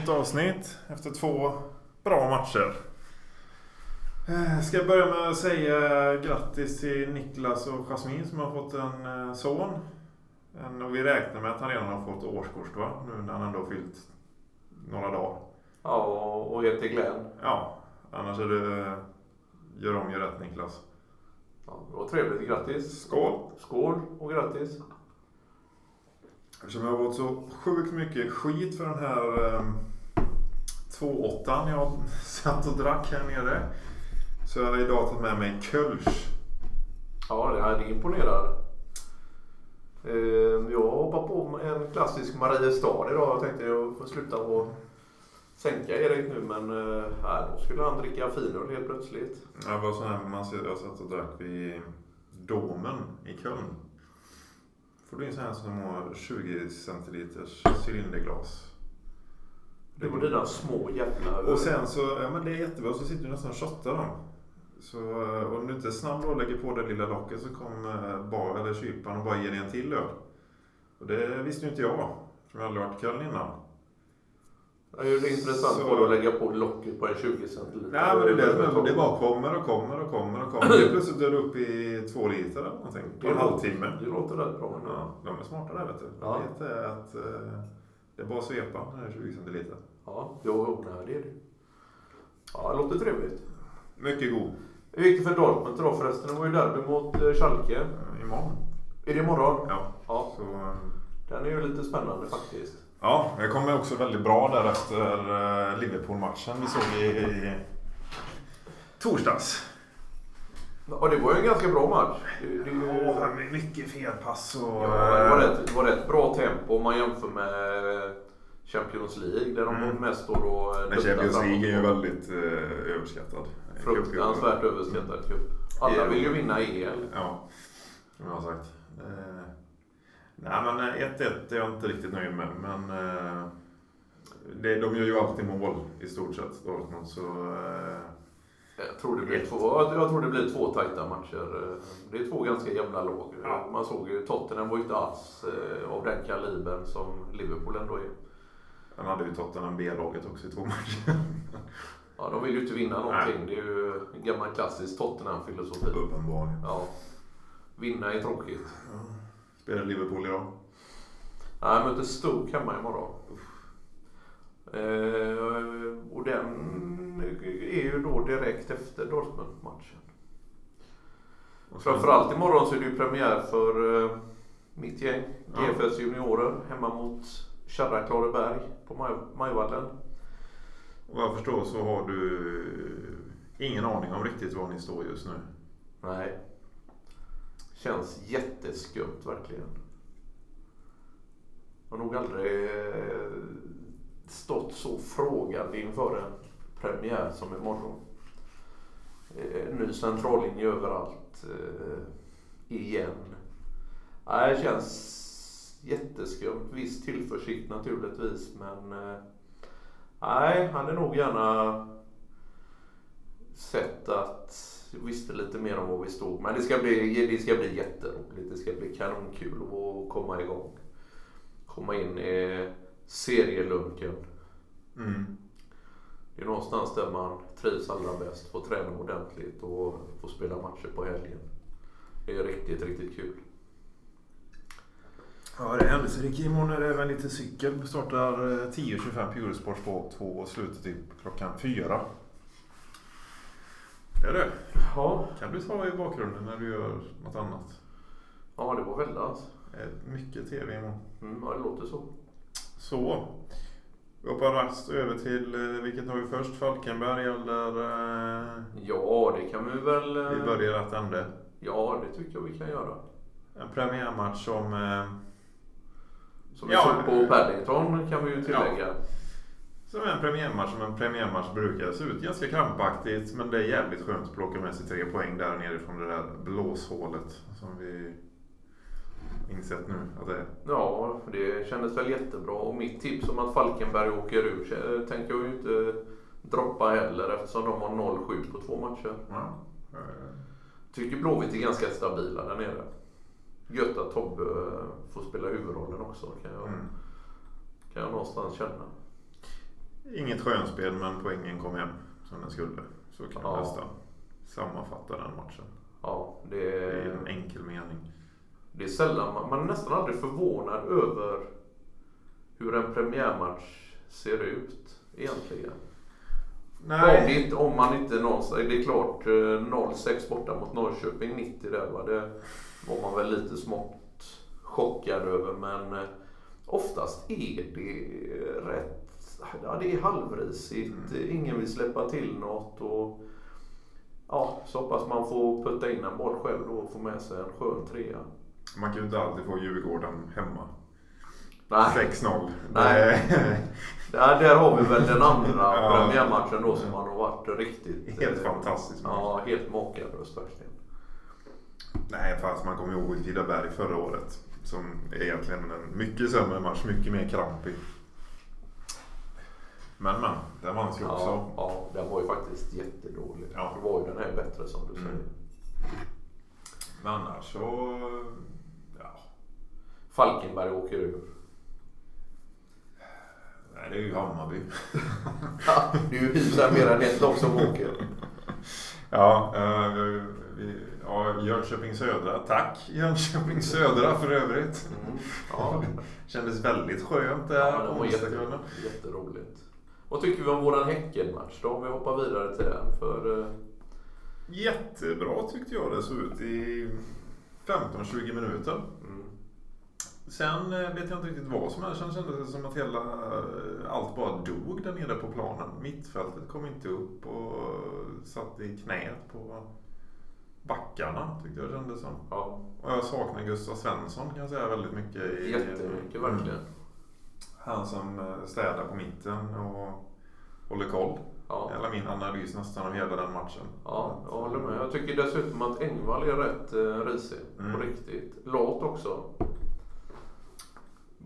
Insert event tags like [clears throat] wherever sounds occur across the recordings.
nytt avsnitt efter två bra matcher. Eh, Ska jag börja med att säga grattis till Niklas och Jasmin som har fått en eh, son. En, och vi räknar med att han redan har fått årskort va? Nu när han ändå har fyllt några dagar. Ja, och heter Glenn. Ja, annars är det gör om, gör rätt Niklas. Ja, det var trevligt. Grattis. Skål! Skål och grattis. Eftersom jag har fått så sjukt mycket skit för den här eh, 2 jag satt och drack här nere. Så jag har idag tagit med mig Kölsch. Ja, det här imponerar. Eh, Jag hoppar på en klassisk Mariestad idag. Jag tänkte jag får sluta och sänka Erik nu men eh, här, då skulle han dricka finöl helt plötsligt. Det var sån här man ser, jag satt och drack vid Domen i Köln. Får du in sån här som har 20 centiliters cylinderglas. Det var dina små jävla... Och sen så, ja men det är jättebra, så sitter du nästan och shottar dem. Så eh, om du inte är snabb och lägger på det lilla locket så kommer bar, eller kyparen och bara ger dig en till öl. Och det visste ju inte jag, som jag aldrig varit i Köln innan. Det är ju intressant Så- att lägga på locket på en 20 centiliter. Nej men det är det som det bara kommer och kommer och kommer och kommer. Plötsligt är du uppe i två liter eller någonting på en halvtimme. Det låter rätt bra. Ja, de är smarta där vet du. De Ja. vet eh, att eh, det är bara att svepa när det är 20 centiliter. Ja, jo, det är det. Ja, det låter trevligt. Mycket god. Hur gick det för Dortmund idag förresten? Det var ju derby mot eh, Schalke. Eh, Imorgon. Är det imorgon? Ja. Ja, Så, eh, den är ju lite spännande faktiskt. ja, jag kommer också väldigt bra där efter Liverpool-matchen vi såg i, i torsdags. Ja, det var ju en ganska bra match. Det, det, med mycket felpass och... ja, det, var rätt, det var rätt bra tempo om man jämför med Champions League där de Mm. mest står och Men Champions. League är ju väldigt eh, överskattad. Fruktansvärt överskattad cup. Alla vill ju vinna EL. Ja, som jag har sagt. Eh, nej men eh, 1-1 är jag inte riktigt nöjd med. Men eh, det, de gör ju alltid mål i stort sett, Dortmund. Så eh, Jag tror det blir två, jag tror det blir två tajta matcher. Det är två ganska jämna lag. Ja. Man såg ju Tottenham var ju inte alls eh, av den kalibern som Liverpool ändå är. han hade ju Tottenham B-laget också i två matcher. [laughs] Ja, de vill ju inte vinna någonting. Det är ju en gammal klassisk Tottenham-filosofi. Uppenbarligen. Ja. Vinna är tråkigt. Spelar Liverpool idag? Nej, jag möter Stoke hemma imorgon. Eh, och den är ju då direkt efter Dortmund-matchen. Framförallt imorgon så är det ju premiär för eh, mitt gäng, Ja. GFS juniorer, hemma mot Kärra Klareberg på Maj- Majvallen. Vad jag förstår så har du ingen aning om riktigt var ni står just nu. Nej. Känns jätteskumt verkligen. Jag har nog aldrig eh, stått så frågande inför en premiär som imorgon. Eh, Ny centrallinje överallt. eh, Igen. Nej, det känns jätteskumt. Viss tillförsikt naturligtvis men eh, hade nog gärna sett att jag visste lite mer om var vi stod. Men det ska bli, det ska bli jätteroligt. Det ska bli kanonkul att komma igång. Komma in i serielunken. Mm. Det är någonstans där man trivs allra bäst. Får träna ordentligt och får spela matcher på helgen. Det är riktigt, riktigt kul. Ja, det är händelserik. Imorgon är det även lite cykel. Vi startar eh, 10.25 på Eurosport på 2 och slutar typ klockan 4. Det är det. Ja, kan du ta i bakgrunden när du gör något annat. ja det var väldigt. Eh, Mycket tv imorgon. Mm, ja, det låter så. Så. Vi hoppar rast över till, eh, vilket har vi först? Falkenberg eller? eh, Ja, det kan vi väl... eh, Vi börjar rätt ände. Ja, det tycker jag vi kan göra. En premiärmatch som... eh, Som vi Ja, såg på eh, Paddington kan vi ju tillägga. Som en premiärmatch som en premiärmatch brukar se ut. Ganska krampaktigt men det är jävligt skönt att plocka med sig tre poäng där nerifrån det där blåshålet som vi insett nu att det är. Ja, det kändes väl jättebra. Och mitt tips om att Falkenberg åker ur tänker jag ju inte droppa heller eftersom de har 0-7 på två matcher. Ja. eh, Tycker Blåvitt är ganska stabila där nere. Gött att Tobbe eh, får spela huvudrollen också kan jag, Mm. kan jag någonstans känna. Inget skönspel men poängen kom hem som den skulle. Så kan man Ja. nästan sammanfatta den matchen. Ja, det I är, en enkel mening. Det är sällan, man, är nästan aldrig förvånad över hur en premiärmatch ser ut egentligen. Om, det inte, om man inte någonstans, det är klart eh, 0-6 borta mot Norrköping 90 där va, det var man väl lite smått chockad över men eh, oftast är det rätt, ja det är halvrisigt, ingen vill släppa till något och ja, så hoppas man får putta in en boll själv då och få med sig en skön trea. Man kan ju inte alltid få Djurgården hemma. Nej, 6-0. Nej. där, [laughs] där har vi väl den andra [laughs] Ja. premiärmatchen då som har varit riktigt Helt eh, fantastiskt. Ja, helt makalöst verkligen. Nej, fast man kommer ihåg Tidaberg förra året. Som är egentligen en mycket sämre match, mycket mer krampig. Men men, den vanns ju också. Ja, ja, den var ju faktiskt jättedålig. Ja. Det var ju den här bättre som du Mm. säger. Men annars så... Falkenberg åker ur. Nej, det är ju Hammarby. [laughs] Ja, det är ju hyfsat mer än ett lag som åker. Ja, eh, vi, ja, Jönköping Södra. Tack Jönköping Södra för övrigt. Mm. Ja, [laughs] Kändes väldigt skönt där ja, den var jätte, jätteroligt. Vad tycker vi om våran Häckenmatch då? Om vi hoppar vidare till den. För, eh, Jättebra tyckte jag det såg ut i 15-20 minuter. Sen eh, vet jag inte riktigt vad som hände. Sen kändes det som att hela, eh, allt bara dog där nere på planen. Mittfältet kom inte upp och satt i knät på backarna tyckte jag kändes som. ja, Och jag saknar Gustav Svensson kan jag säga väldigt mycket. I, jättemycket verkligen. Mm. Han som eh, städar på mitten och håller koll. Ja. Hela min analys nästan av hela den matchen. Ja, jag håller med. Jag tycker dessutom att Engvall är rätt risig. Mm. På riktigt. Lat också.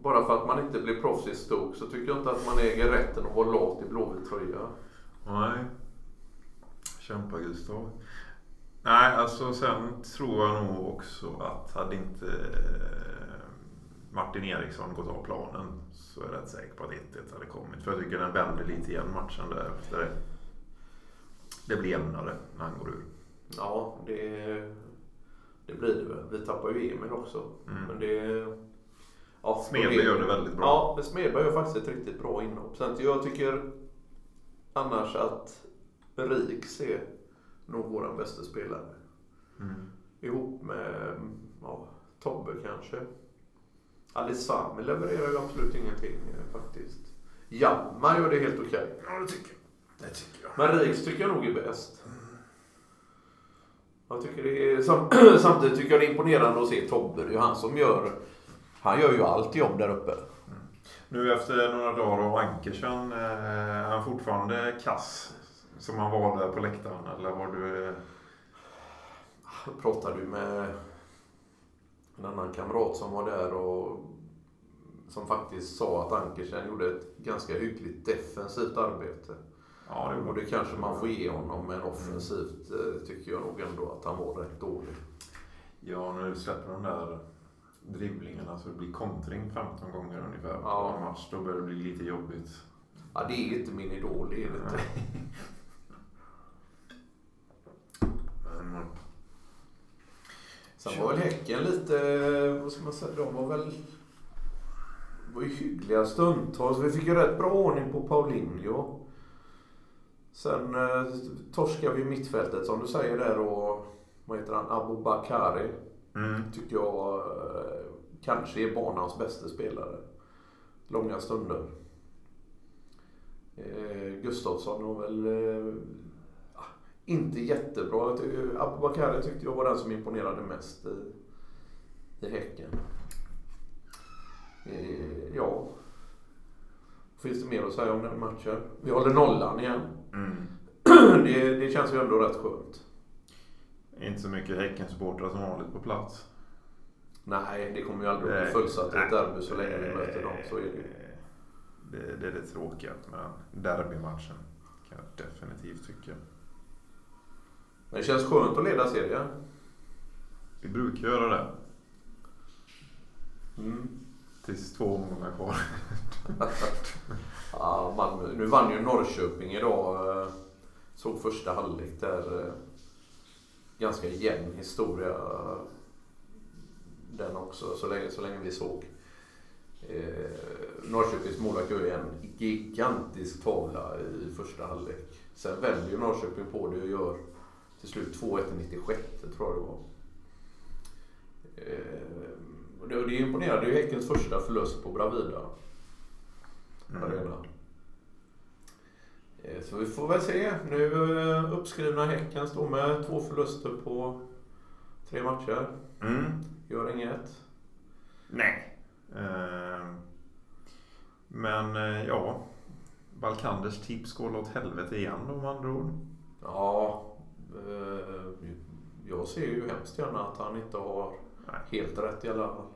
Bara för att man inte blir proffs i stok så tycker jag inte att man äger rätten att vara lat i blåvit tröja. Nej. Kämpa Gustav. Nej, alltså sen tror jag nog också att hade inte eh, Martin Eriksson gått av planen så är jag rätt säker på att 1-1 hade kommit. För jag tycker den vänder lite igen matchen därefter. Det, det blir jämnare när han går ur. Ja, det, det blir det väl. Vi tappar ju Emil också. Mm. Men det... Ja, Smedberg gör det väldigt bra. Ja, men Smedberg gör faktiskt ett riktigt bra inhopp. Sen jag tycker annars att Riks är nog vår bästa spelare. Mm. Ihop med ja, Tobbe kanske. Ali Sami levererar ju absolut ingenting eh, faktiskt. Hjalmar gör det helt okej. Ja, det tycker jag. Det tycker jag. Men Riks tycker jag nog är bäst. Jag tycker det är, sam, [clears throat] samtidigt tycker jag det är imponerande att se Tobbe. Det är ju han som gör, han gör ju allt jobb där uppe. Nu efter några dagar av Ankersen, eh, är han fortfarande kass? Som han var där på läktaren eller var du... eh, Pratade ju med en annan kamrat som var där och som faktiskt sa att Ankersen gjorde ett ganska hyggligt defensivt arbete. Ja, det Och det kanske man får ge honom, men offensivt eh, tycker jag nog ändå att han var rätt dålig. Ja, du släpper de där dribblingarna så det blir kontring 15 gånger ungefär på en match. Då börjar det bli lite jobbigt. Ja, det är inte min idol, det är det inte. Men, Sen var väl Häcken lite, vad ska man säga, de var väl var ju hyggliga stundtals. Vi fick ju rätt bra ordning på Paulinho. Sen eh, torskade vi mittfältet som du säger där och vad heter han, Abu Bakari. Mm. Tycker jag eh, kanske är banans bästa spelare. Långa stunder. Eh, Gustafsson var väl eh, ah, inte jättebra. Abubakari tyckte jag var den som imponerade mest i, i Häcken. Eh, ja. Finns det mer att säga om den matchen? Vi håller nollan igen. Mm. [clears throat] Det, det känns ju ändå rätt skönt. Inte så mycket Häckensupportrar som vanligt på plats. Nej, det kommer ju aldrig att bli fullsatt i ett derby så länge vi möter dem. Så är det ju. Eh, Det, det är det tråkiga med derbymatchen. Kan jag definitivt tycka. Men det känns skönt att leda serien. Vi brukar göra det. Mm. Tills två omgångar kvar. [laughs] Ja, Malmö. Nu vann ju Norrköping idag. eh, Såg första halvlek där. Ganska jämn historia. Eh, den också, så länge, så länge vi såg. Eh, Norrköpings målvakt gör ju en gigantisk tavla i första halvlek. Sen vänder ju Norrköping på det och gör till slut 2-1 i 96 tror jag det var. Eh, och det, och det är imponerande. Det är ju Häckens första förlust på Bravida arena. Mm. Eh, Så vi får väl se. Nu eh, uppskrivna Häcken står med två förluster på tre matcher. Mm. Gör inget. Nej. Ehm. Men eh, ja. Balkanders tips går åt helvete igen med andra ord. Ja, eh, jag ser ju hemskt gärna att han inte har Nej. helt rätt i alla fall.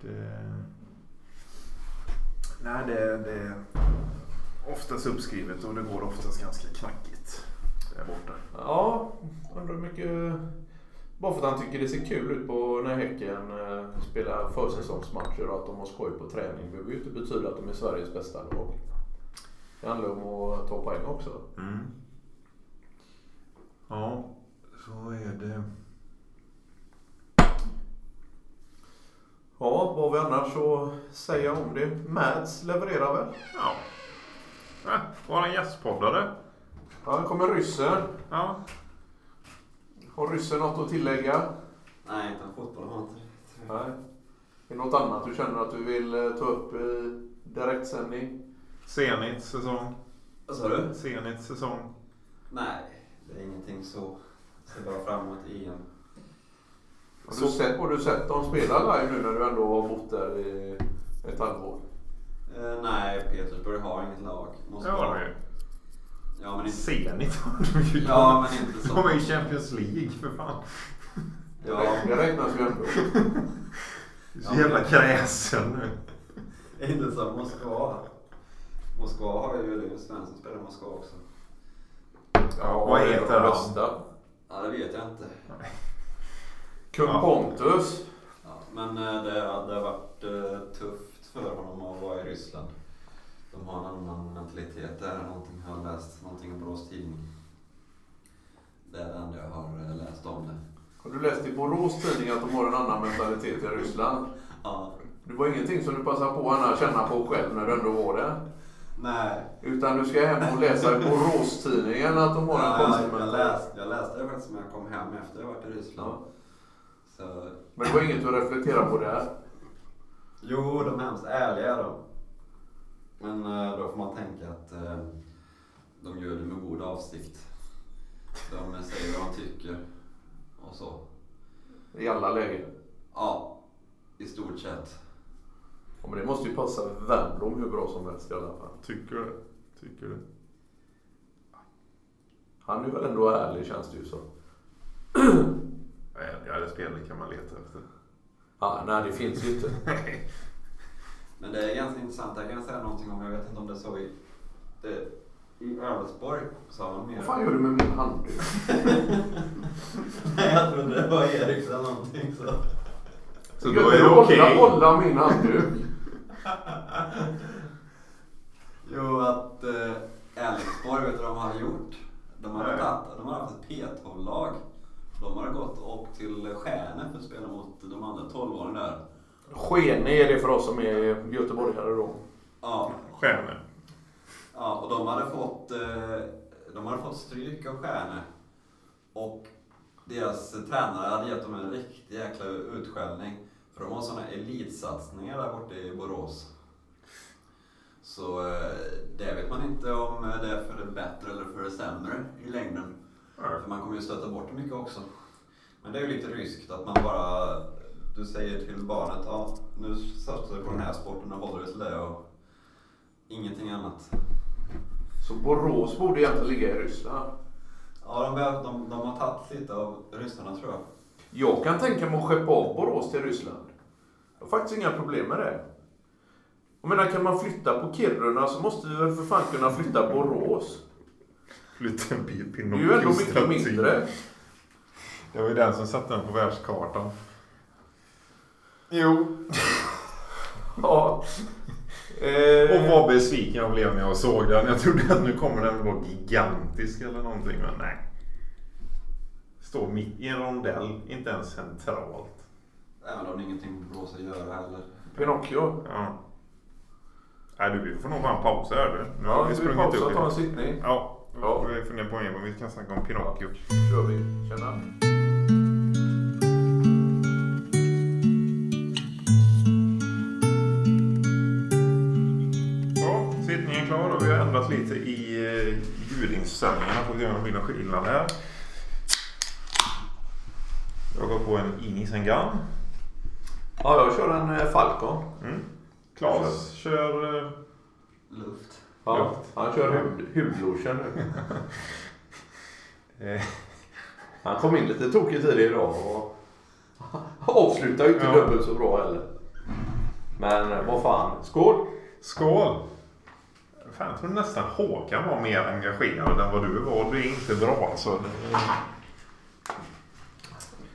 Det... Nej, det, det oftast uppskrivet och det går oftast ganska knackigt där borta. Ja, undrar hur mycket... Bara för att han tycker det ser kul ut på när Häcken eh, spelar försäsongsmatcher och att de har skoj på träning behöver ju inte betyda att de är Sveriges bästa lag. Det handlar om att ta poäng också. Mm. Ja, så är det. Ja, vad vi annars så säga om det. Mads levererar väl? Ja. Äh, våran gästpoddare. Ja, här kommer ryssen. Ja. Har ryssen något att tillägga? Nej, utan fotboll har inte. Nej. Är det något annat du känner att du vill eh, ta upp i direktsändning? Zenits säsong. Vad sa du? Zenits säsong. Nej, det är ingenting så. Ser bara fram emot EM. Har du, sett, har du sett dem spela live nu när du ändå har bott där i ett halvår? Eh, nej, Petersburg har inget lag. Måste Ja, vara- det är Ja, men inte... Zenit har de ju. Ja, men inte så. De är i Champions League för fan. Ja, Det räknas ju ändå. Du är så jävla kräsen nu. inte som Moskva. Moskva har ju Svensson som spelar i Moskva också. Ja, Vad heter de han? Ja, det vet jag inte. Kung Ja. Pontus. Ja, men eh, det, det har varit eh, tufft för honom att vara i Ryssland. De har en annan mentalitet där någonting. Jag har läst någonting i Borås Tidning. Det är det enda jag har eh, läst om det. Har du läst i Borås tidning att de har en annan mentalitet i Ryssland? [laughs] Ja. Det var ingenting som du passade på att känna på själv när du ändå var där? Nej. Utan du ska hem och läsa i Borås-tidningen att de har en Ja, konstig jag, läste, jag läste det faktiskt när jag kom hem efter jag varit i Ryssland. Så, Men det var inget du reflekterade på där? Jo, de är hemskt ärliga de. Men eh, då får man tänka att eh, de gör det med god avsikt. De säger vad de tycker och så. I alla lägen. Ja, i stort sett. Ja, men det måste ju passa Wernbloom hur bra som helst i alla fall. Tycker du? Tycker du? Han är väl ändå ärlig känns det ju så. Ärligare spelare kan man leta efter. Ja, nej, det finns ju inte. [laughs] Men det är ganska intressant. Jag kan säga någonting om, jag vet inte om det är så i, det, i Ölvsborg så har man mer... Vad fan gör du med min handduk? [laughs] Nej, jag trodde det var Erik eller någonting så. Så då du är det okej. Hålla min handduk. [laughs] Jo, att eh, Älvsborg, vet du vad de har gjort? De har, Nej. tagit, de har haft ett P12-lag. De har gått och åkt till Skärne för att spela mot de andra 12-åringarna där. Skene är det för oss som är göteborgare då. Ja, Stjärnor. ja, och de hade fått, eh, de hade fått stryk av Skärne. Och deras tränare hade gett dem en riktig jäkla utskällning. För de har sådana elitsatsningar där borta i Borås. Så eh, det vet man inte om det är för det bättre eller för det sämre i längden. För man kommer ju stöta bort det mycket också. Men det är ju lite ryskt att man bara, du säger till barnet, ja nu satsar du på den här sporten och håller dig till det och ingenting annat. Så Borås borde egentligen ligga i Ryssland. Ja, de, behöver- de, de har tagit lite av ryssarna tror jag. Jag kan tänka mig att skeppa av Borås till Ryssland. Jag har faktiskt inga problem med det. Jag menar, kan man flytta på Kiruna så måste vi väl för fan kunna flytta Borås. Flytta en bit Det är ju ändå mycket mindre. Det var ju den som satte den på världskartan. Jo. [laughs] Ja. Eh, Och vad besviken jag blev när jag såg den. Jag trodde att nu kommer den vara gigantisk eller någonting, men nej. Står mitt i en rondell, inte ens centralt. Även om det är ingenting med blås att göra heller. Pinocchio. Ja. Nej du, vi får nog ha en paus här du. Nu Ja, har vi vi sprungit pausar upp och tar en sittning. Ja, Ja. vi funderar på om vi kan snacka om Pinocchio. kör vi. Tjena. Ja, sittningen är klar och vi har ändrat lite i eh, ljudinställningarna. Får se om det blir någon skillnad här. Jag går på en Inis-en-gun. Ja, jag kör en eh, Falcon. Mm. Klas kör... eh, Luft. Ja, han kör hud, hudlotion nu. [laughs] Eh, Han kom in lite tokigt i det idag och [laughs] avslutar ju inte Ja. dubbelt så bra heller. Men eh, vad fan, skål! skål! Fan, jag tror nästan Håkan var mer engagerad än vad du var. Du är inte bra alltså.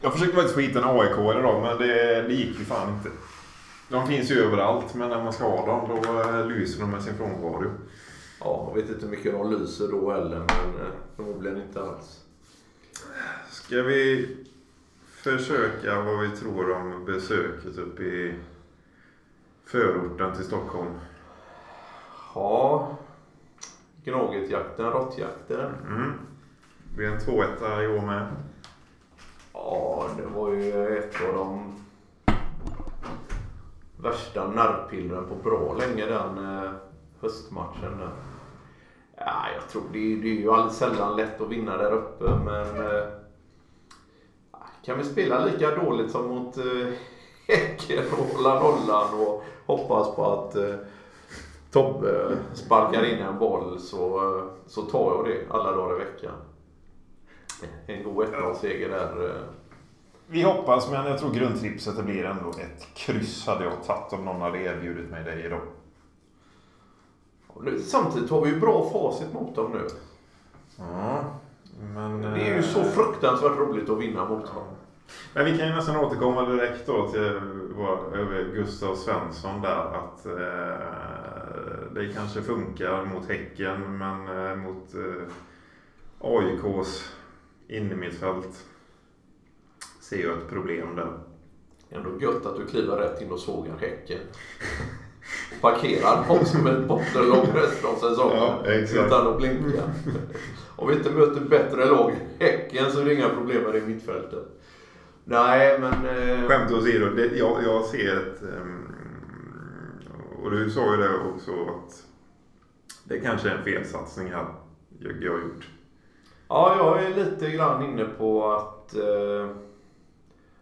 Jag försökte faktiskt få hit en AIK idag men det, det gick ju fan inte. De finns ju överallt men när man ska ha dem då eh, lyser de med sin frånvaro. Ja, jag vet inte hur mycket de lyser då heller men eh, förmodligen inte alls. Ska vi försöka vad vi tror om besöket uppe i förorten till Stockholm? Ja, Gnagetjakten, råttjakten. Mm. Det blir en 2-1 i år med. Ja, det var ju ett av de värsta nervpillren på bra länge den eh, höstmatchen. Där. Ja, jag tror det, är- det är ju alldeles sällan lätt att vinna där uppe men eh, kan vi spela lika dåligt som mot eh, [laughs] Häcken och hålla nollan och hoppas på att Tobbe sparkar in en boll så, så tar jag det alla dagar i veckan. En god 1-0-seger där eh, Vi hoppas, men jag tror grundtipset det blir ändå ett kryss hade jag tagit om någon hade erbjudit mig det idag. Samtidigt har vi ju bra facit mot dem nu. Ja, men... Det är ju eh, så fruktansvärt roligt att vinna mot dem. Men vi kan ju nästan återkomma direkt då till vår, Gustav Svensson där. Att eh, det kanske funkar mot Häcken, men eh, mot eh, AIKs innermittfält ser jag ett problem där. Ändå gött att du kliver rätt in och sågar Häcken. Parkerar dem som ett bottenlag resten av säsongen. Ja, exakt. Utan att blinka. Om vi inte möter bättre lag än Häcken så är det inga problem med det mittfältet. Nej, men... Eh, Skämt åsido, det, jag, jag ser ett... ehm, och du sa ju det också att det kanske är en felsatsning här jag, jag har gjort. Ja, jag är lite grann inne på att eh,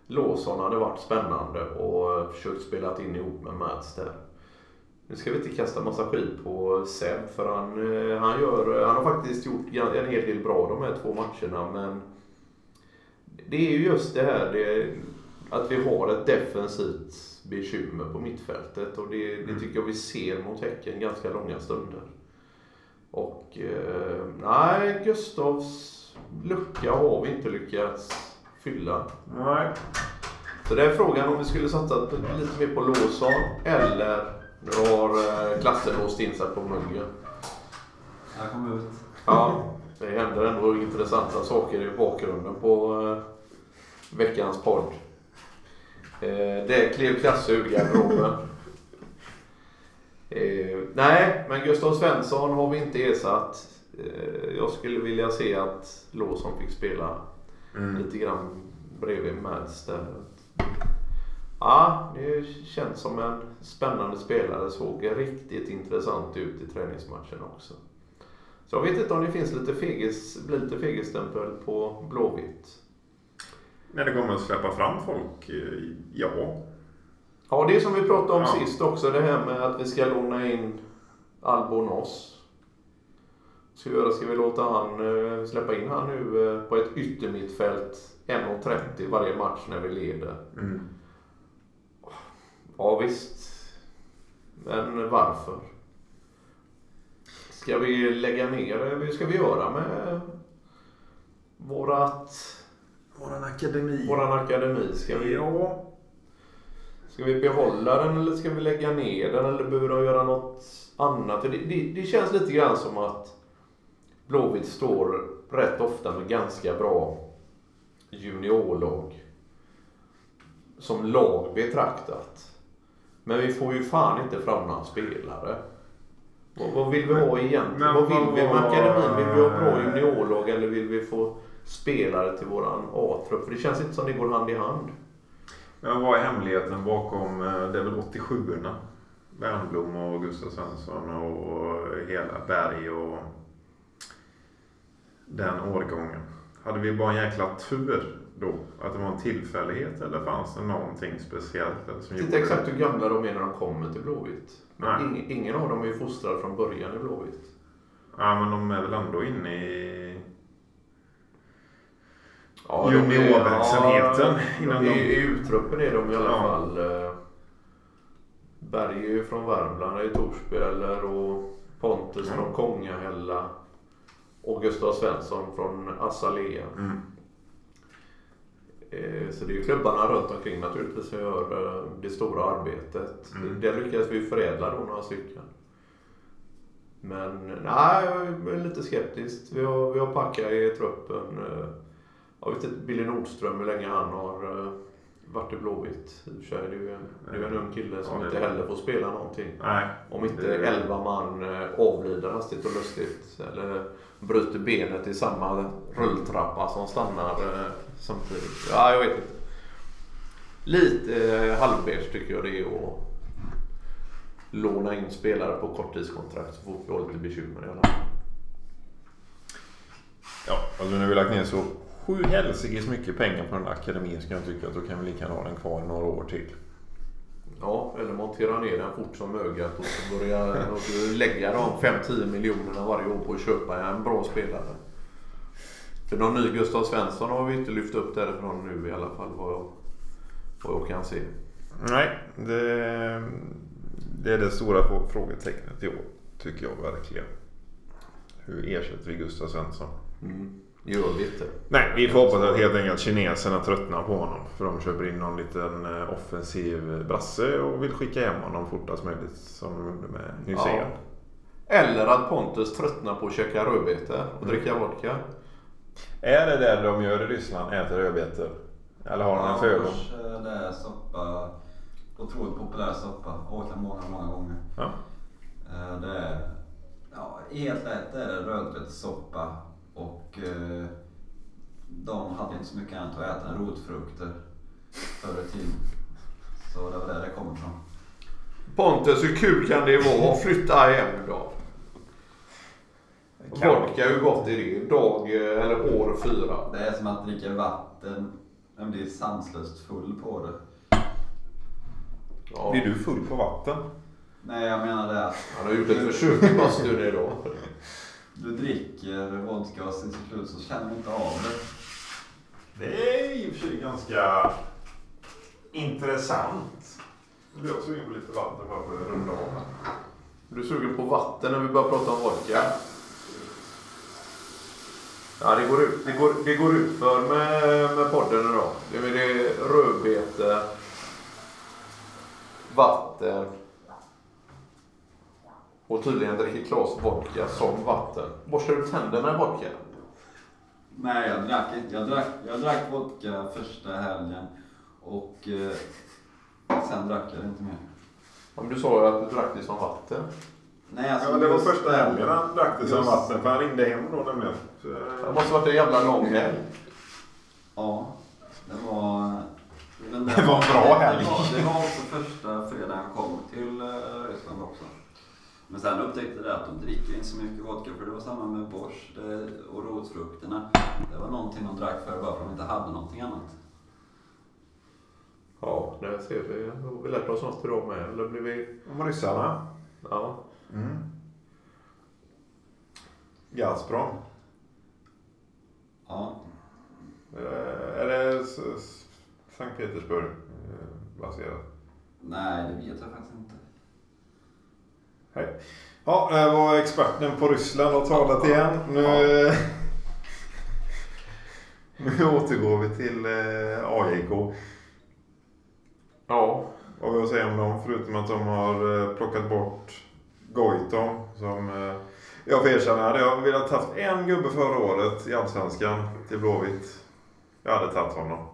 Lawson hade varit spännande och eh, försökt spela in ihop med Mats där. Nu ska vi inte kasta massa skit på Seb för han, eh, han, gör, han har faktiskt gjort en hel del bra de här två matcherna men det är ju just det här det, att vi har ett defensivt bekymmer på mittfältet och det, det tycker jag vi ser mot Häcken ganska långa stunder. Och eh, nej, Gustavs lucka har vi inte lyckats fylla. Nej. Så det är frågan om vi skulle satsa lite mer på Lawson eller nu har eh, klassen låst in sig på muggen. Jag kom ut. Ja, det händer ändå intressanta saker i bakgrunden på eh, veckans podd. Eh, det klev Klasse ur garderoben. Eh, nej, men Gustav Svensson har vi inte ersatt. Eh, jag skulle vilja se att Lawson fick spela Mm. lite grann bredvid Mads där. Ja, det känns som en spännande spelare. Såg riktigt intressant ut i träningsmatchen också. Så jag vet inte om det finns lite fegis, lite fegisstämpel på Blåvitt. När det kommer att släppa fram folk, eh, ja. Ja, det som vi pratade om Ja. sist också, det här med att vi ska låna in Albonos. Ska vi, göra, ska vi låta han eh, släppa in han nu eh, på ett yttermittfält 1.30 varje match när vi leder? Mm. Ja visst. Men varför? Ska vi lägga ner? Vad ska vi göra med vårat, Våran akademi. våran akademi? Ska vi, Ja. Ska vi behålla den eller ska vi lägga ner den eller behöver de göra något annat? Det, det, det känns lite grann som att Blåvitt står rätt ofta med ganska bra juniorlag. Som lag betraktat. Men vi får ju fan inte fram några spelare. Vad, vad vill vi ha egentligen? Men vad vill vi med akademin? Vill vi ha bra juniorlag eller vill vi få spelare till våran A-trupp? För det känns inte som det går hand i hand. Men vad är hemligheten bakom, eh, det är väl 87orna? Wernbloom och Gustav Svensson och hela Berg och den årgången. Hade vi bara en jäkla tur då? Att det var en tillfällighet eller fanns det någonting speciellt? Eller som Titta exakt hur gamla de är när de kommer till Blåvitt. Men Nej. ing, ingen av dem är ju fostrad från början i Blåvitt. Ja, men de är väl ändå inne i Ja, juniorverksamheten Ja, de, I U-truppen är de i alla Ja. fall. eh, Berg är ju från Värmland, är i Torsby eller och Pontus Mm. från Kongahälla. Och Gustav Svensson från Assalea. Mm. Eh, Så det är ju klubbarna runt omkring naturligtvis som gör eh, det stora arbetet. Mm. Där lyckades vi förädla då några stycken. Men nej, jag är lite skeptisk. Vi har, vi har Packa i truppen. eh, Jag vet inte Billy Nordström hur länge han har varit i Blåvitt. I och för sig, det är en, det är en ung kille som Ja, det inte det. heller får spela någonting. Nej. Om inte Det- elva man eh, avlider hastigt och lustigt. Eller bryter benet i samma rulltrappa som stannar eh, samtidigt. Ja, jag vet inte. Lite eh, halvbeige tycker jag det är att låna in spelare på korttidskontrakt så fort vi har lite bekymmer i alla fall. Ja, alltså när vi lagt ner så sju helsikes mycket pengar på den akademin ska jag tycka att då kan vi lika gärna ha den kvar i några år till. Ja, eller montera ner den fort som ögat och så börja och lägga de 5-10 miljonerna varje år på att köpa en bra spelare. För någon ny Gustav Svensson har vi inte lyft upp därifrån nu i alla fall vad jag, vad jag kan se. Nej, det, det är det stora frå- frågetecknet i år. Tycker jag verkligen. Hur ersätter vi Gustav Svensson? Mm. Inte. Nej, vi får hoppas att helt enkelt kineserna tröttnar på honom. För de köper in någon liten eh, offensiv brasse och vill skicka hem honom fortast möjligt. Som de gjorde med New Ja. Eller att Pontus tröttnar på att käka rödbete och dricka vodka. Är det det de gör i Ryssland? Äter rödbetor? Eller har de en fördom? Eh, Det är soppa. Otroligt populär soppa. Åt den många, många gånger. Ja. Eh, Det är, ja, helt rätt är det rödbetssoppa. Och eh, de hade inte så mycket annat att äta än rotfrukter förr i tiden. Så det var där det kommer ifrån. Pontus, hur kul kan det vara att flytta hem då? Vodka, hur gott är det? Dag eh, eller år fyra? Det är som att dricka vatten. Man blir sanslöst full på det. Ja. Blir du full på vatten? Nej, jag menar det Han har gjort ett försök i bastun idag. Du dricker vodka och sen till slut så känner du inte av det. Det är i och för sig ganska intressant. Nu blir jag sugen på lite vatten bara för att runda av här. Du är sugen på vatten när vi börjar prata om vodka? Ja, det går ut, det går, det går ut för med, med podden idag. Det är, det är rödbete, vatten och tydligen dricker Klas vodka som vatten. Borstar du tänderna i vodka? Nej, jag drack inte. Jag drack, jag drack vodka första helgen och eh, sen drack jag inte mer. Om du sa ju att du drack det som vatten. Nej, alltså, Ja, det var första helgen han drack det som just- vatten. För han ringde hem då nämligen. Så, Det måste varit en jävla lång helg. Ja, det var... men Det var en bra helg. Det var, det var också första fredagen jag kom till eh, Ryssland också. Men sen upptäckte jag att de dricker inte så mycket vodka för det var samma med det, och rotfrukterna. Det var någonting de drack för bara för att de inte hade någonting annat. Ja, det ser vi. Vi lärt oss något idag med. Eller blir vi... Om ryssarna. Ja. Mm. Gazprom. Ja, Eh, Är det S- S- Sankt Petersburg eh, baserat? nej det vet jag faktiskt inte. Ja, det var experten på Ryssland har talat igen. Nu, [laughs] nu återgår vi till eh, AIK. Ja, vad vill jag säga om dem? Förutom att de har eh, plockat bort Goitom som eh, jag får erkänna, hade jag velat haft en gubbe förra året i Allsvenskan till Blåvitt. Jag hade tagit honom.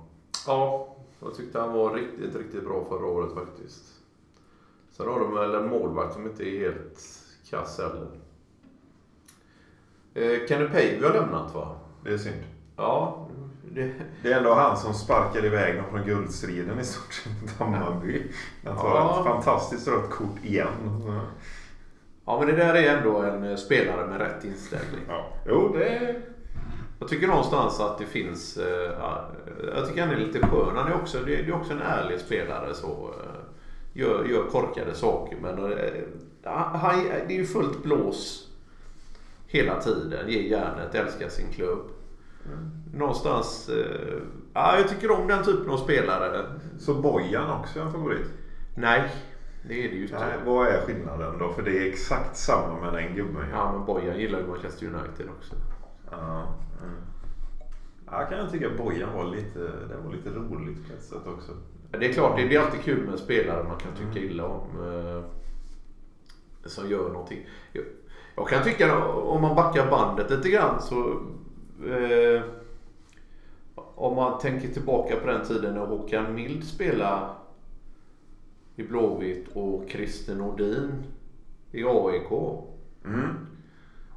Ja, jag tyckte han var riktigt, riktigt bra förra året faktiskt. Sen har de väl en målvakt som inte är helt kass heller. Eh, Kenny Pavey har lämnat va? Det är synd. Ja, det, Det är ändå han som sparkar iväg dem från guldstriden i stort sett. Hammarby. Han tar Ja. ett fantastiskt rött kort igen. ja, men det där är ändå en eh, spelare med rätt inställning. Ja. Jo, det... Jag tycker någonstans att det finns... eh, ja, jag tycker han är lite skön. Han är också, det är det är också en ärlig spelare. Så, eh, gör, gör korkade saker. Men eh, han, det är ju fullt blås hela tiden. Ger järnet, älskar sin klubb. Någonstans... eh, Ja, jag tycker om den typen av spelare. Så Bojan också är en favorit? Nej, det är det ju inte. Nej, vad är skillnaden då? För det är exakt samma med den gubben. Ja, men Bojan gillar ju Manchester United också. Ja. Mm. Ja, kan jag tycka Bojan var lite, det var lite roligt på ett sätt också. Det är klart, det är alltid kul med spelare man kan tycka illa om. Eh, som gör någonting. Jag, jag kan tycka om man backar bandet lite grann så. Eh, om man tänker tillbaka på den tiden när Håkan Mild spelade i Blåvitt och Christer Nordin i AIK. Mm.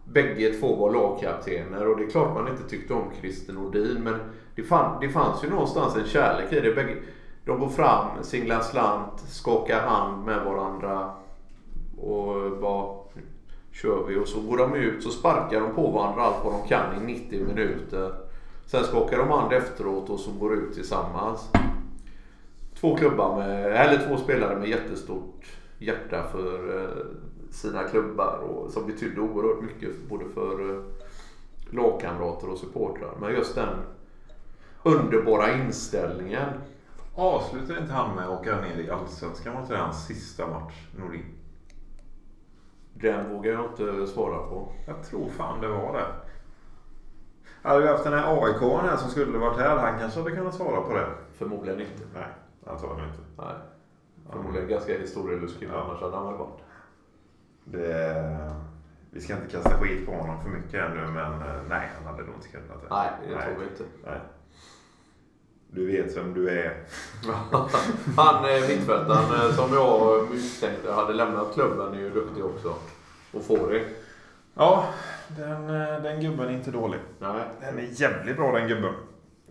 Bägge två var lagkaptener och det är klart man inte tyckte om Christer Nordin men det, fann, det fanns ju någonstans en kärlek i det. Bägge, de går fram, singlar slant, skakar hand med varandra och bara kör vi och så går de ut så sparkar de på varandra allt vad de kan i 90 minuter. Sen skakar de hand efteråt och så går ut tillsammans. Två klubbar med, eller två spelare med jättestort hjärta för eh, sina klubbar och som betydde oerhört mycket både för eh, lagkamrater och supportrar. Men just den underbara inställningen. Avslutade inte han med att åka ner i Allsvenskan? Var inte det hans sista match, Nordin? Den vågar jag inte svara på. Jag tror fan det var det. Hade vi haft den här AIK här som skulle varit här, han kanske hade kunnat svara på det. Förmodligen inte. Nej, antagligen inte. Nej. Förmodligen ganska historielustig Ja. annars hade han väl varit. Det, vi ska inte kasta skit på honom för mycket ännu, men eh, nej, han hade nog inte kunnat det. Nej, det tror vi inte. Nej. Du vet vem du är. [laughs] Han eh, mittfältaren eh, som jag misstänkte hade lämnat klubben är ju duktig också. Och får det. Ja, den, eh, den gubben är inte dålig. Nej. Den är jävligt bra den gubben.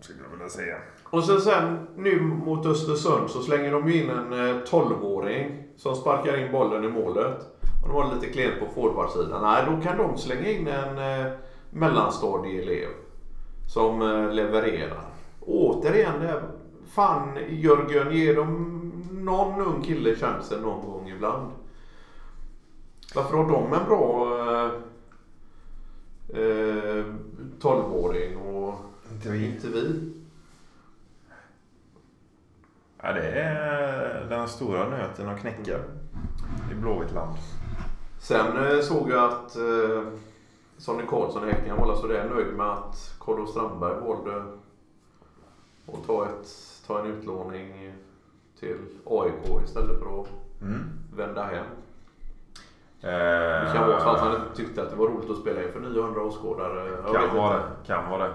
Skulle jag vilja säga. Och sen, sen nu mot Östersund så slänger de in en eh, 12-åring som sparkar in bollen i målet. Och de var lite klent på forwardsidan. Nej, då kan de slänga in en eh, mellanstadieelev som eh, levererar. Återigen, det här, fan Jörgen, ge dem någon ung kille chansen någon gång ibland. Varför har de en bra eh, eh, 12-åring och Inte vi. inte vi? Ja, det är den stora nöten att knäcka i Blåvitt land. Sen eh, såg jag att eh, Sonny Karlsson i Häcken var så där nöjd med att Carlo Strandberg valde att ta, ett, ta en utlåning till AIK istället för att Mm. vända hem. Eh, Det kan vara så att han inte tyckte att det var roligt att spela inför 900 åskådare. Kan vara det. Kan vara det.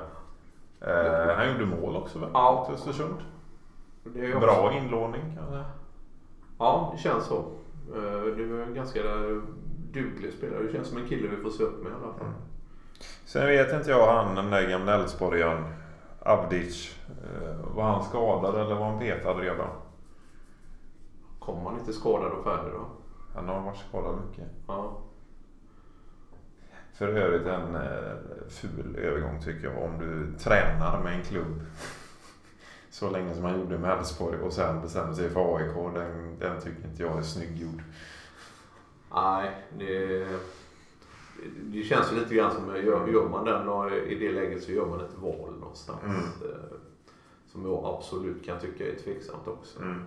Eh, han gjorde mål också väl? Ja. Till Östersund. Det är också- Bra inlåning kanske. Ja, det känns så. Eh, Du är en ganska duglig spelare. Det känns som en kille vi får se upp med i alla fall. Mm. Sen vet inte jag han den där gamla Elfsborgaren Avdic. Eh, var han skadad eller var han petad redan? Kommer man inte skadad och färdig då? Han har varit skadad mycket. Ja. För övrigt en eh, ful övergång tycker jag. Om du tränar med en klubb [laughs] så länge som han gjorde med Elfsborg och sen bestämde sig för AIK. Den, den tycker inte jag är snygg gjord. Nej, det, det känns ju lite grann som gör, gör man den och i det läget så gör man ett val någonstans. Mm. eh, Som jag absolut kan tycka är tveksamt också. Mm.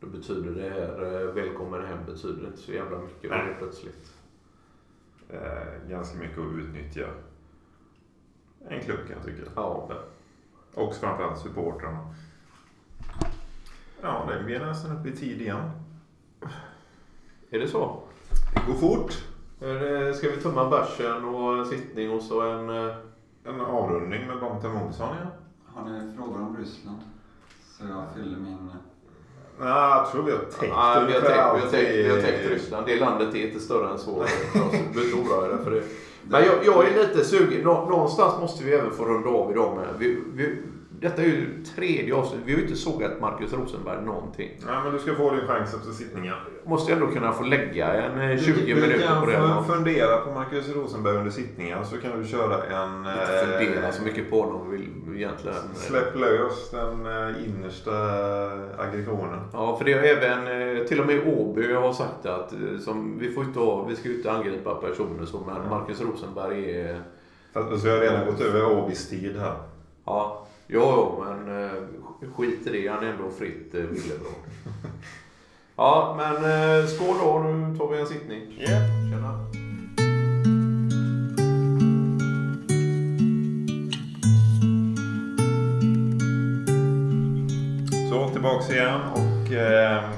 Då betyder det här eh, välkommen hem betyder inte så jävla mycket Nej. Plötsligt. Eh, ganska mycket att utnyttja en klubb kan jag tycka. Ja. Och framförallt supportrarna. Ja, det blir nästan upp i tid igen. Är det så? Det går fort. Eller Ska vi tumma bärsen och en sittning och så en... eh, En avrundning med Bonte Månsson igen. Har ni frågor om Ryssland? Så jag fyller min... Nej, jag tror vi har täckt Ja, vi, har täckt, vi, har täckt, vi har täckt Ryssland. Det landet är inte större än så. [laughs] Du inte oroa dig för det. Men jag, jag är lite sugen. Nå, någonstans måste vi även få runda av idag med. Vi, vi, detta är ju tredje avsnitt. Vi har ju inte sågat Marcus Rosenberg någonting. Nej, men du ska få din chans efter sittningen. Måste ändå kunna få lägga en eh, 20 du, minuter du kan på det. få här. fundera på Marcus Rosenberg under sittningen så kan du köra en... Inte eh, fundera så mycket på honom vill egentligen. Släpp lös den eh, innersta aggressionen. Ja, för det har även eh, till och med Åby har sagt att eh, som, vi, får inte ha, vi ska ju inte angripa personer så, men Marcus Rosenberg är... Fast så har jag redan gått över Åbys tid här. Ja, jo, jo, men eh, skit i det. Han är ändå fritt eh, villebråd. [laughs] Ja, men eh, skål då. Nu tar vi en sittning. Yeah. Tjena. Så tillbaks igen och... Eh,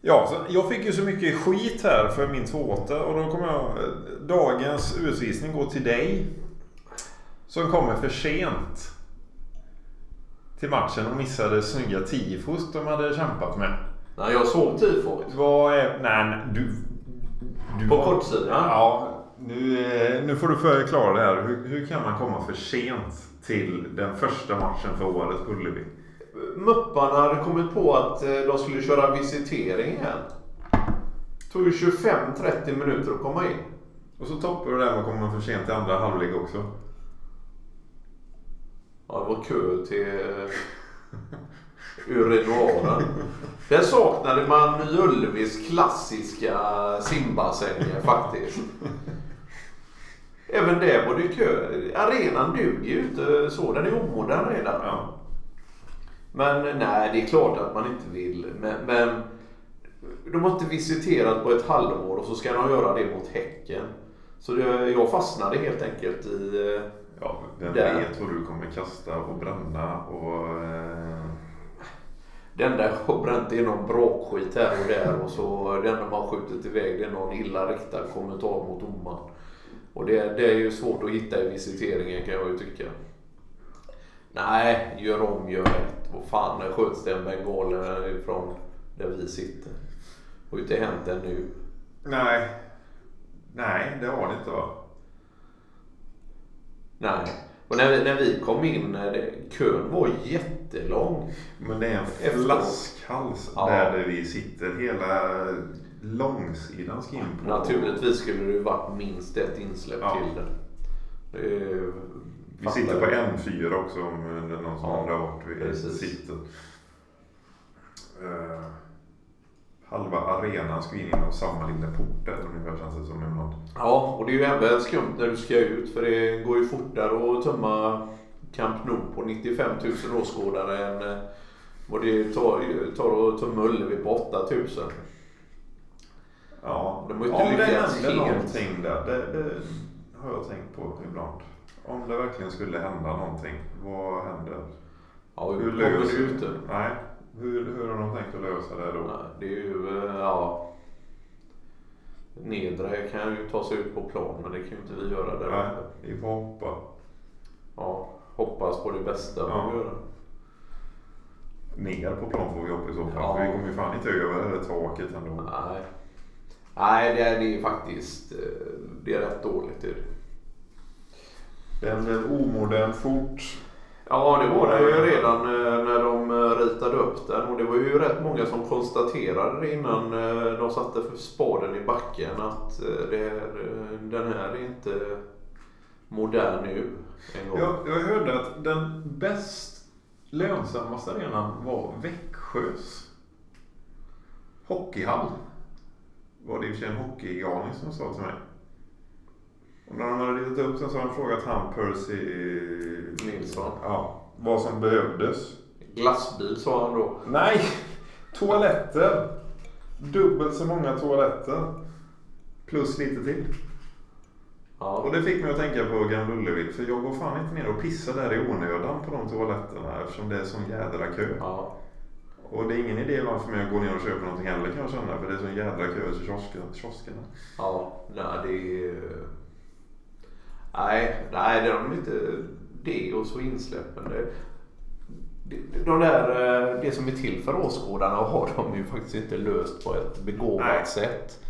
ja, så jag fick ju så mycket skit här för min tvååtta och då kommer jag... Dagens utvisning går till dig. Som kommer för sent. Till matchen och missade snygga tifos de hade kämpat med. Nej, jag såg tifot. Vad är... Nej, du... du På var- kortsidan? Ja. Nu, eh, nu får du förklara det här. Hur, hur kan man komma för sent till den första matchen för året på Ullevi? Mupparna hade kommit på att eh, de skulle köra visitering igen. tog ju 25-30 minuter att komma in. Och så toppar du det med att komma för sent till andra halvlek också. Ja, det var kö till eh, urinoaren. Där saknade man Ny Ullevis klassiska simbassänger faktiskt. Även där var det kö. Arenan duger ju inte så. Den är omodern redan. Ja. Men nej, det är klart att man inte vill. Men, men de har inte visiterat på ett halvår och så ska de göra det mot Häcken. Så det, jag fastnade helt enkelt i... Ja, vem Där. vet vad du kommer kasta och bränna och... Eh, Det enda jag har bränt är någon brakskit här och där och så det enda man skjutit iväg det är någon illa riktad kommentar mot domaren. Och det, det är ju svårt att hitta i visiteringen kan jag ju tycka. Nej, gör om, gör rätt. Vad fan, sköts det en bengal ifrån där vi sitter? Det har ju inte hänt ännu. nej. Nej, det har det inte va? Nej. Och när vi, när vi kom in, kön var jättelång. Men det är en flaskhals Ja. där vi sitter. Hela långsidan ska in på. Naturligtvis skulle det varit minst ett insläpp Ja. till det. Vi sitter på N4 också om det är någon som Ja, undrar vart vi precis. sitter. Eh, halva arenan ska in genom samma lilla port där ungefär känns det som ibland. Ja, och det är ju även skumt när du ska ut för det går ju fortare att tömma Camp Nou på 95 000 åskådare än eh, vad det tar, tar att tömma Ullevi på 8 000. Ja, De har ju inte det lyckats händer helt. någonting där. Det, det har jag tänkt på ibland. Om det verkligen skulle hända någonting. Vad händer? Ja, hur Hur kommer löser- du ut det? Nej, hur, hur har de tänkt att lösa det då? Det är ju, eh, ja. Nedre kan ju ta sig ut på plan men det kan ju inte vi göra där Nej, vi får hoppa. Ja, hoppas på det bästa Ja. vi göra. Ner på plan får vi hoppa i så fall. Ja. För vi kommer ju fan inte över det taket ändå. Nej. Nej, det är, det är faktiskt eh, det är rätt dåligt. Det blev omodern fort. Ja, det var det ju redan eh, när de eh, ritade upp den och det var ju rätt många som konstaterade innan eh, de satte spaden i backen att det är, den här är inte modern nu. En gång. Jag, jag hörde att den bäst lönsammaste arenan var Växjös hockeyhall. Var det i och för sig en hockeygalning som sa till mig. När de hade ritat upp den så hade de frågat han Percy Nilsson. Ja, vad som behövdes. Glassbil sa han då. Nej! Toaletter! Dubbelt så många toaletter. Plus lite till. Ja. Och det fick mig att tänka på Gamla Ullevi. För jag går fan inte ner och pissar där i onödan på de toaletterna eftersom det är sån jädra kö. Ja. och det är ingen idé för mig att gå ner och köpa någonting heller kan jag känna. För det är så jädra kö till kioskerna. Ja, nej det är... Nej, nej det är de inte. Det och så insläppande. De där, eh, det som är till för åskådarna har de ju faktiskt inte löst på ett begåvat Nej. sätt.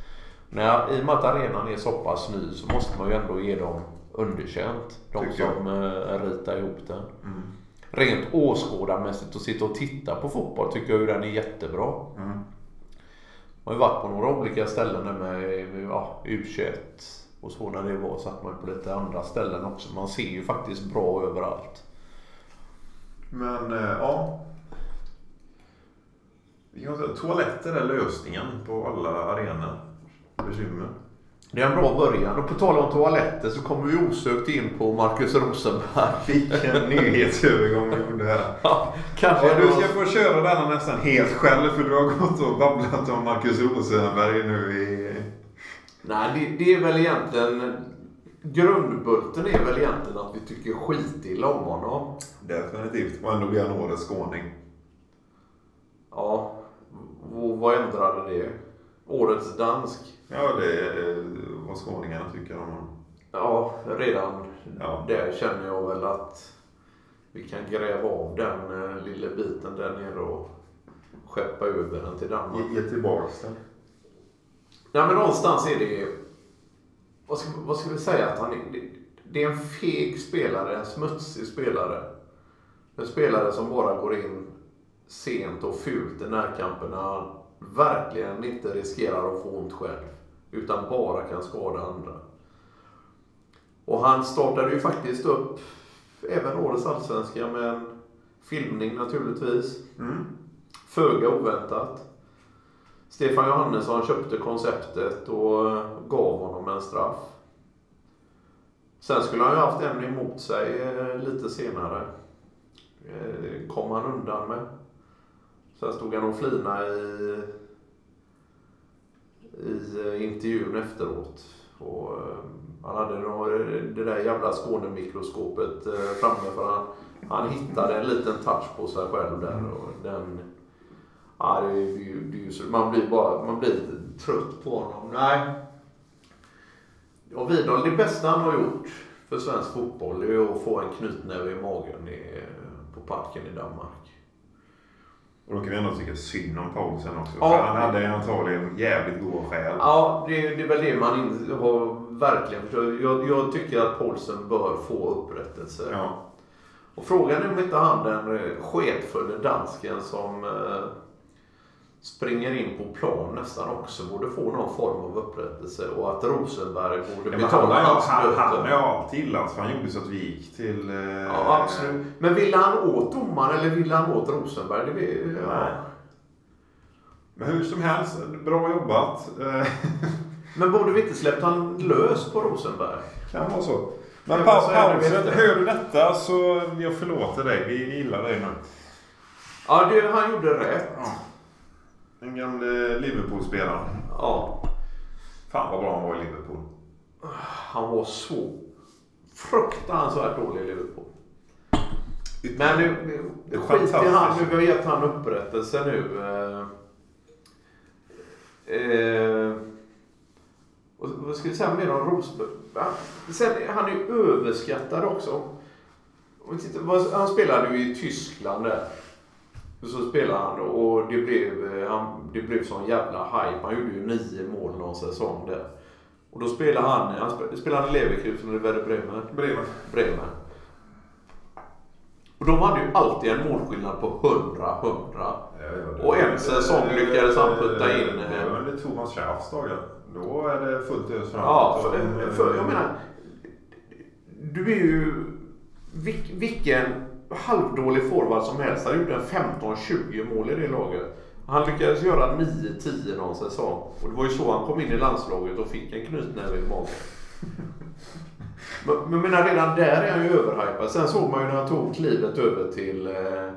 Nej, I och med att arenan är så pass ny så måste man ju ändå ge dem underkänt. De Tycker jag. som eh, ritar ihop den. Mm. Rent åskådarmässigt att sitta och titta på fotboll tycker jag ju den är jättebra. Mm. Man har ju varit på några olika ställen där med ja, U21 och så när det var så att man på lite andra ställen också. Man ser ju faktiskt bra överallt. Men eh, ja. Vi kan säga, toaletter är lösningen på alla arenor. Bekymmer. Det är en bra början. Och på tal om toaletter så kommer vi osökt in på Marcus Rosenberg. Vilken [laughs] nyhetsövergång vi gjorde här. Ja, kanske Ja, du ska få köra denna nästan helt själv för du har gått och babblat om Marcus Rosenberg nu i... Nej, det, det är väl egentligen... Grundbulten är väl egentligen att vi tycker skitilla om honom. Definitivt. Och ändå blir han årets skåning. Ja, och vad ändrade det? Årets dansk? Ja, det är vad skåningarna tycker om honom. Ja, redan Ja. där känner jag väl att vi kan gräva av den eh, lilla biten där nere och skeppa över den till Danmark. Ge, ge tillbaks den. Nej men någonstans är det, vad ska, vad ska vi säga att han är? Det, det är en feg spelare, en smutsig spelare. En spelare som bara går in sent och fult i närkamperna. Verkligen inte riskerar att få ont själv. Utan bara kan skada andra. Och han startade ju faktiskt upp även årets allsvenska med en filmning naturligtvis. Mm. Föga oväntat. Stefan Johannesson köpte konceptet och gav honom en straff. Sen skulle han ju haft en emot sig eh, lite senare. Eh, kom han undan med. Sen stod han och flina i, i eh, intervjun efteråt. Och han hade det där jävla Skånemikroskopet framme för han, han hittade en liten touch på sig själv där. Och den, ja, det, är ju- det är ju man blir bara man blir lite trött på honom. Nej. Och Widholm, det bästa han har gjort för svensk fotboll är att få en knytnäve i magen i, på parken i Danmark. Och då kan vi ändå tycka synd om Paulsen också. Ja. För han hade antagligen jävligt god själ. Ja, det, det är väl det man har verkligen förstått. Jag, jag tycker att Paulsen bör få upprättelse. Ja. Och frågan är om inte han den eh, sketfulle dansken som eh, springer in på plan nästan också borde få någon form av upprättelse och att Rosenberg borde Ja, betala han, hans han, han böter. jag alltid gillat för han gjorde så att vi gick till... Eh, Ja, absolut. Men ville han åt domaren eller ville han åt Rosenberg? Det vet, ja. Nej. Men hur som helst, bra jobbat. [laughs] Men borde vi inte släppt han lös på Rosenberg? kan vara så. Men pa- är pausen, hör du detta så jag förlåter dig. Vi gillar dig nu. Ja, det, han gjorde rätt. Ja. Den gamle Liverpool-spelaren. Ja. Fan vad bra han var i Liverpool. Han var så fruktansvärt dålig i Liverpool. Men nu, är skit i han. Nu har gett han upprättelse nu. Eh, eh, och vad ska vi säga mer om Rosberg? Sen, han är ju överskattad också. Han spelade ju i Tyskland där. Och så spelade han och det blev, eh, han, det blev sån jävla hype. Han gjorde ju nio mål någon säsong där. Och då spelade han, han spelade, spelade han i Leverkusen eller Werder Bremen? Bremen. Bremen. Och de hade ju alltid en målskillnad på 100-100. Och en säsong lyckades han putta in, Det eh, var under Thomas Schaafs dagar. Då är det fullt ös framåt. Ja, för, för jag menar. Du är ju vilk, vilken halvdålig forward som helst. Han gjorde en 15-20 mål i det laget. Han lyckades göra 9-10 någon säsong. Och det var ju så han kom in i landslaget och fick en knytnäve i magen. [laughs] Men, men redan där är han ju överhypad. Sen såg man ju när han tog klivet över till eh,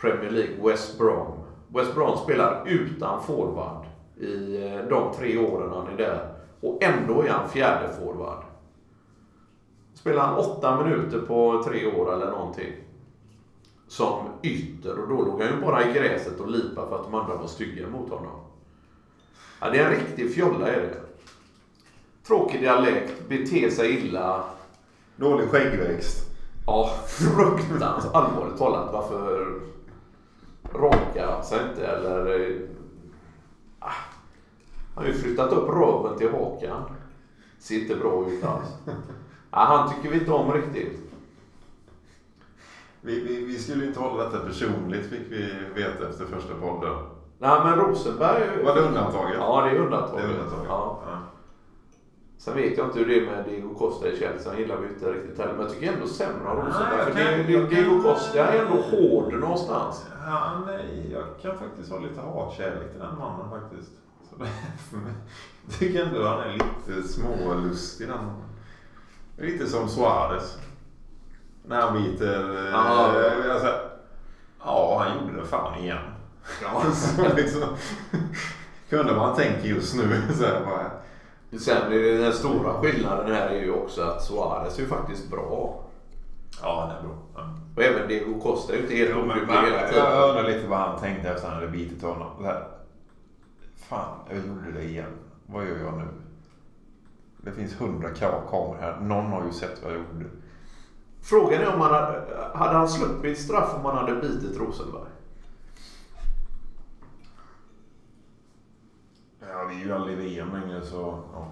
Premier League, West Brom. West Brom spelar utan forward i eh, de tre åren han är där. Och ändå är han fjärde forward. Spelar han åtta minuter på tre år eller någonting. Som ytter och då låg han ju bara i gräset och lipa för att de andra var stygga mot honom. Ja, det är en riktig fjolla är det. Tråkig dialekt, beter sig illa. Dålig skäggväxt. Ja, fruktansvärt allvarligt talat. Varför rakar sig inte eller... eh, Ah, han har ju flyttat upp röven till hakan. Ser inte bra ut alls. [laughs] Ja, han tycker vi inte om riktigt. Vi, vi, vi skulle inte hålla detta personligt fick vi veta efter första podden. Nej men Rosenberg... Var det undantaget? Ja det är undantaget. Det är undantaget. Ja. Ja. Sen vet jag inte hur det är med Diego Costa i Chelsea. Han gillar vi inte riktigt heller. Men jag tycker ändå sämre om Nej, Rosenberg. För kan- kan- Diego Costa är ändå hård någonstans. Han, är- jag kan faktiskt ha lite hatkärlek till den mannen faktiskt. Så det, [laughs] jag tycker ändå han är lite smålustig den. Lite som Suarez. När han biter... eh, Ja. Alltså, ja, han gjorde det fan igen. Ja. [laughs] Så liksom, kunde man tänka just nu [laughs] så här bara, Sen är det den stora skillnaden här är ju också att Suarez är ju faktiskt bra. Ja, han är bra. Ja. Och även Diego Costa är ju inte helt obruklig jag undrar lite vad han tänkte efter han hade bitit honom. Så här, Fan, jag gjorde det igen. Vad gör jag nu? Det finns hundra ka- kameror här. Någon har ju sett vad jag gjorde. Frågan är om han hade, hade han sluppit straff om han hade bitit Rosenberg? Ja, vi är ju aldrig i VM längre så... Ja.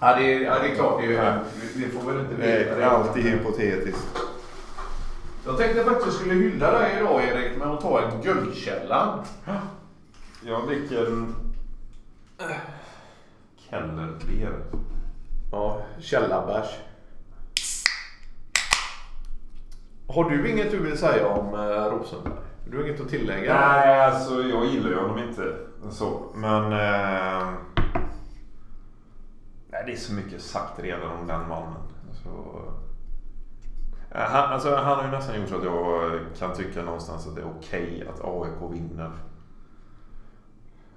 Ja det, är- ja, det är klart. Det, är, vi, vi får väl inte Det är alltid hypotetiskt. Jag tänkte faktiskt jag skulle hylla dig idag Erik med att ta en Guldkällan. Jag dricker en... Kellerbier. Ja, källarbärs. Har du inget du vill säga om eh, Rosenberg? Du har inget att tillägga? Nej, alltså jag gillar ju honom inte så. Men... Eh, nej, det är så mycket sagt redan om den mannen. Så, eh, han, alltså, han har ju nästan gjort så att jag kan tycka någonstans att det är okej att AIK vinner.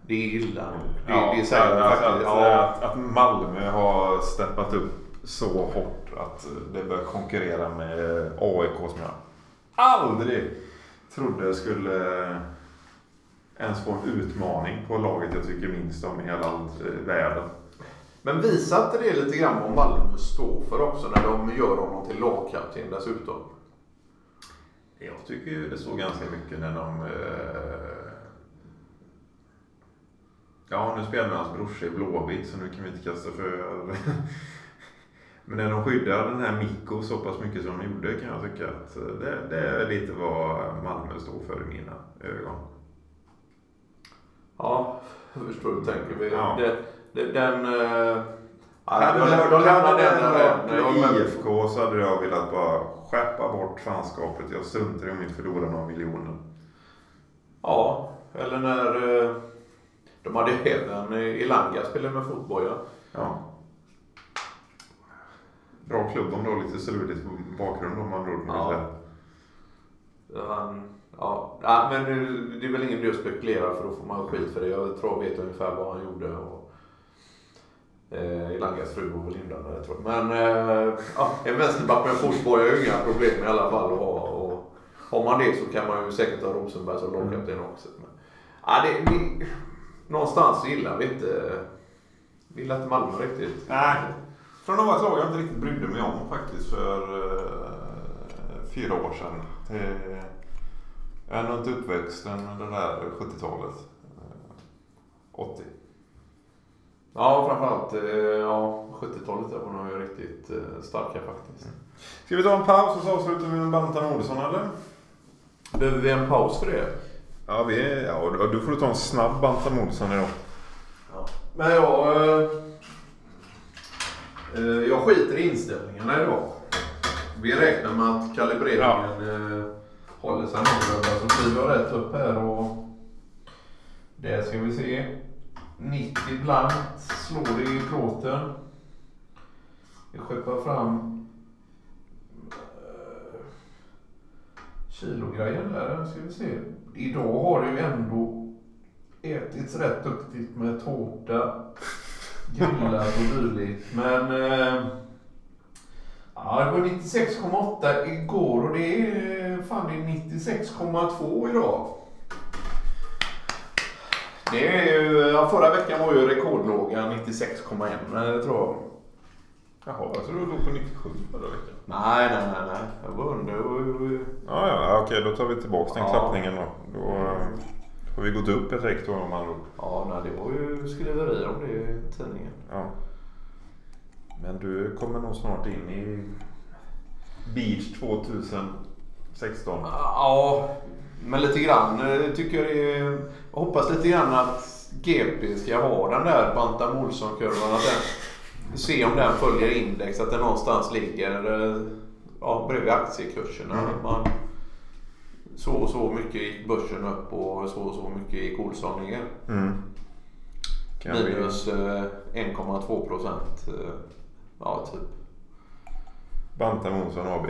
Det är illa nog. Det, Ja, det säger jag alltså, faktiskt. att, att, att Malmö har steppat upp så hårt att eh, det börjar konkurrera med AIK som jag aldrig trodde skulle ens få en utmaning på laget jag tycker minst om i hela eh, världen. Men visar inte det lite grann vad Malmö står för också när de gör honom till lagkapten dessutom? Jag tycker ju det såg ganska mycket när de... Eh... Ja, nu spelar hans brorsa i Blåvitt så nu kan vi inte kasta för... Men när de skyddar den här Mikko så pass mycket som de gjorde kan jag tycka att det, det är lite vad Malmö står för i mina ögon. Ja, jag förstår hur du tänker. Vi, Ja. det, det, den... Hade de, de lämnar hade den där. Men- IFK så hade jag velat bara skeppa bort fanskapet. Jag struntar i om vi förlorar några miljoner. Ja, eller när eh, de hade även eh, Elanga spelade med fotboja. Ja. Bra klubb om du har lite struligt på bakgrund om man då. Ja. Han, ja, ja, men det- det är väl ingen idé att spekulera för då får man skit för det. Jag tror jag vet ungefär vad han gjorde. Och, eh, Elangas fru var väl inblandad tror jag. Men eh, ja, en vänsterback med fotboja är ju inga problem i alla fall att ha. Och har man det så kan man ju säkert ha Rosenberg som lagkapten också. Men, ja, det, det, någonstans gillar vi inte, vi gillar inte Malmö riktigt. Nej. Från att vara ett lag jag inte riktigt brydde mig om faktiskt för eh, fyra år sedan. Eh, jag är nog inte uppväxten det där 70-talet. Eh, 80. Ja, framförallt eh, ja, 70-talet där var nog riktigt eh, starka faktiskt. Ska vi ta en paus och så avslutar vi med Bantan Olsson eller? Behöver vi en paus för det? Ja, vi ja och du- får ta en snabb Bantan Olsson idag. Men jag... Eh, jag skiter i inställningarna idag. Vi räknar med att kalibreringen eh, håller sig någorlunda. Så skriver jag rätt upp här och... Det ska vi se. 90 blankt slår det i plåten. Vi skeppar fram eh, kilogrejen där. Ska vi se. Idag har det ju ändå ätits rätt duktigt med tårta, och dylikt. Men eh, ja, det var 96,8 igår och det är fan, det är 96,2 idag. Det är ju, ja, förra veckan var ju rekordlåga 96,1 eh, tror jag. Jaha, jag tror du låg på 97 förra veckan. Nej, nej, nej, nej. Jag var under. Ja, ja, okej, då tar vi tillbaka den Ja. klappningen då. Då eh, har vi gått upp ett då om man Ja, nej, det var ju skriverier om det i tidningen. Ja. Men du kommer nog snart in i Beach 2016. Ja, men lite grann eh, tycker jag det är... Jag hoppas lite grann att GP ska ha den där Bantam Olsson-kurvan. Att den, se om den följer index, att den någonstans ligger eh, ja, bredvid aktiekurserna. Mm. Man, så och så mycket gick börsen upp och så och så mycket gick Olsson ner. Mm. Minus eh, 1,2 procent. eh, Ja, typ. Bantam Olsson AB.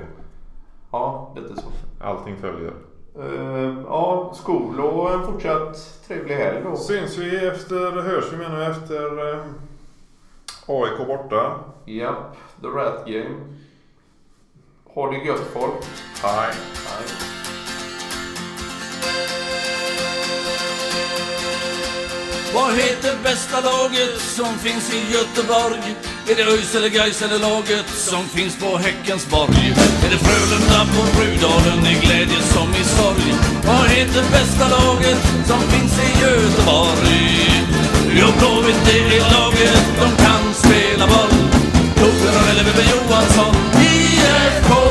Ja, lite så. Allting följer. Eh, ja, skol och en fortsatt trevlig helg då. Syns vi efter, hörs vi menar efter eh, AIK borta. Japp, the rat game. Ha det gött folk. Hej. Hej. Vad heter bästa laget som finns i Göteborg? Är det ÖIS eller Gais eller laget som finns på Häckensborg? Är det Frölunda på Rudalen i glädje som i sorg? Vad heter bästa laget som finns i Göteborg? Jo, Blåvitt det är laget, de kan spela boll. Torbjörn eller Bebbe Johansson IFK.